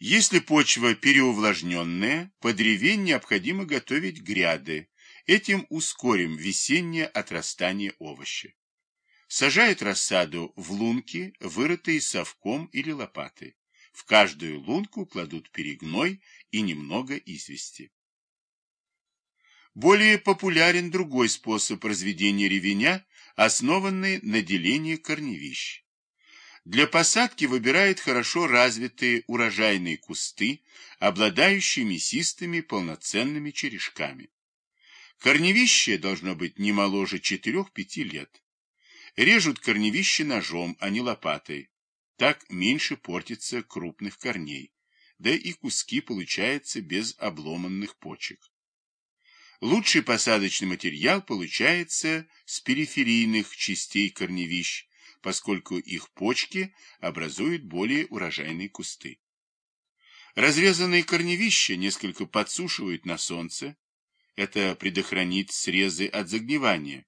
Если почва переувлажненная, под ревень необходимо готовить гряды. Этим ускорим весеннее отрастание овоща. Сажают рассаду в лунки, вырытые совком или лопатой. В каждую лунку кладут перегной и немного извести. Более популярен другой способ разведения ревеня, основанный на делении корневищ. Для посадки выбирают хорошо развитые урожайные кусты, обладающие мясистыми полноценными черешками. Корневище должно быть не моложе 4-5 лет. Режут корневище ножом, а не лопатой. Так меньше портится крупных корней, да и куски получаются без обломанных почек. Лучший посадочный материал получается с периферийных частей корневищ, поскольку их почки образуют более урожайные кусты. Разрезанные корневища несколько подсушивают на солнце. Это предохранит срезы от загнивания,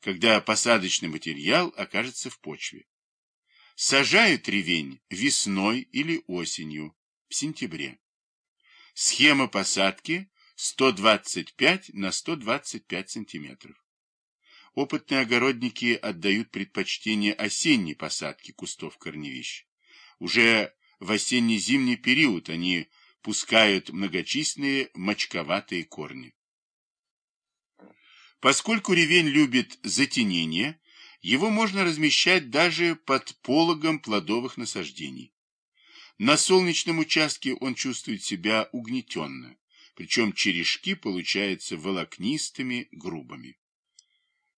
когда посадочный материал окажется в почве. Сажают ревень весной или осенью, в сентябре. Схема посадки 125 на 125 сантиметров. Опытные огородники отдают предпочтение осенней посадке кустов корневищ. Уже в осенне-зимний период они пускают многочисленные мочковатые корни. Поскольку ревень любит затенение, его можно размещать даже под пологом плодовых насаждений. На солнечном участке он чувствует себя угнетенно, причем черешки получаются волокнистыми, грубыми.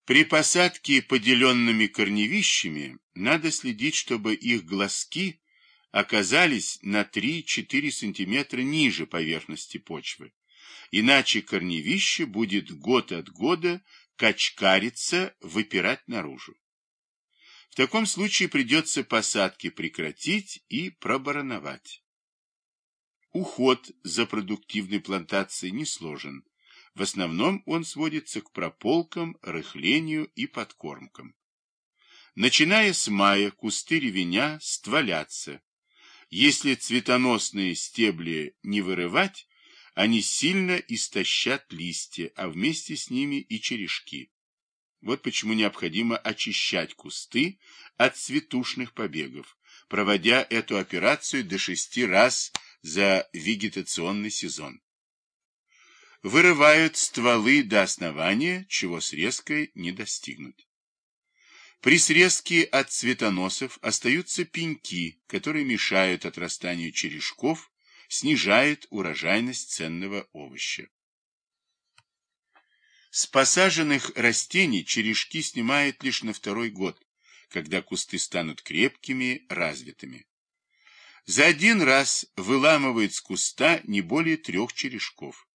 При посадке поделенными корневищами надо следить, чтобы их глазки оказались на 3-4 см ниже поверхности почвы. Иначе корневище будет год от года качкариться, выпирать наружу. В таком случае придется посадки прекратить и пробороновать. Уход за продуктивной плантацией не сложен. В основном он сводится к прополкам, рыхлению и подкормкам. Начиная с мая кусты ревеня стволятся. Если цветоносные стебли не вырывать, они сильно истощат листья, а вместе с ними и черешки. Вот почему необходимо очищать кусты от цветушных побегов, проводя эту операцию до шести раз за вегетационный сезон вырывают стволы до основания, чего срезкой не достигнут. При срезке от цветоносов остаются пеньки, которые мешают отрастанию черешков, снижают урожайность ценного овоща. С посаженных растений черешки снимают лишь на второй год, когда кусты станут крепкими, развитыми. За один раз выламывают с куста не более трех черешков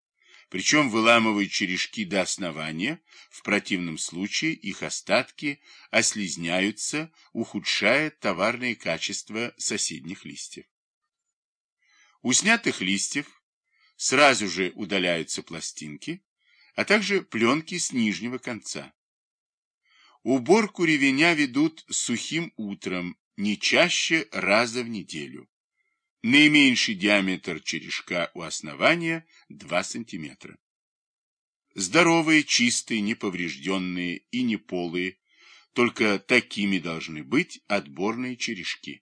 причем выламывают черешки до основания, в противном случае их остатки ослизняются, ухудшая товарные качества соседних листьев. У снятых листьев сразу же удаляются пластинки, а также пленки с нижнего конца. Уборку ревеня ведут сухим утром, не чаще раза в неделю. Наименьший диаметр черешка у основания 2 см. Здоровые, чистые, неповрежденные и неполые, только такими должны быть отборные черешки.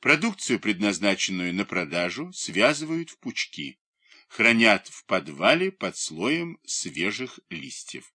Продукцию, предназначенную на продажу, связывают в пучки, хранят в подвале под слоем свежих листьев.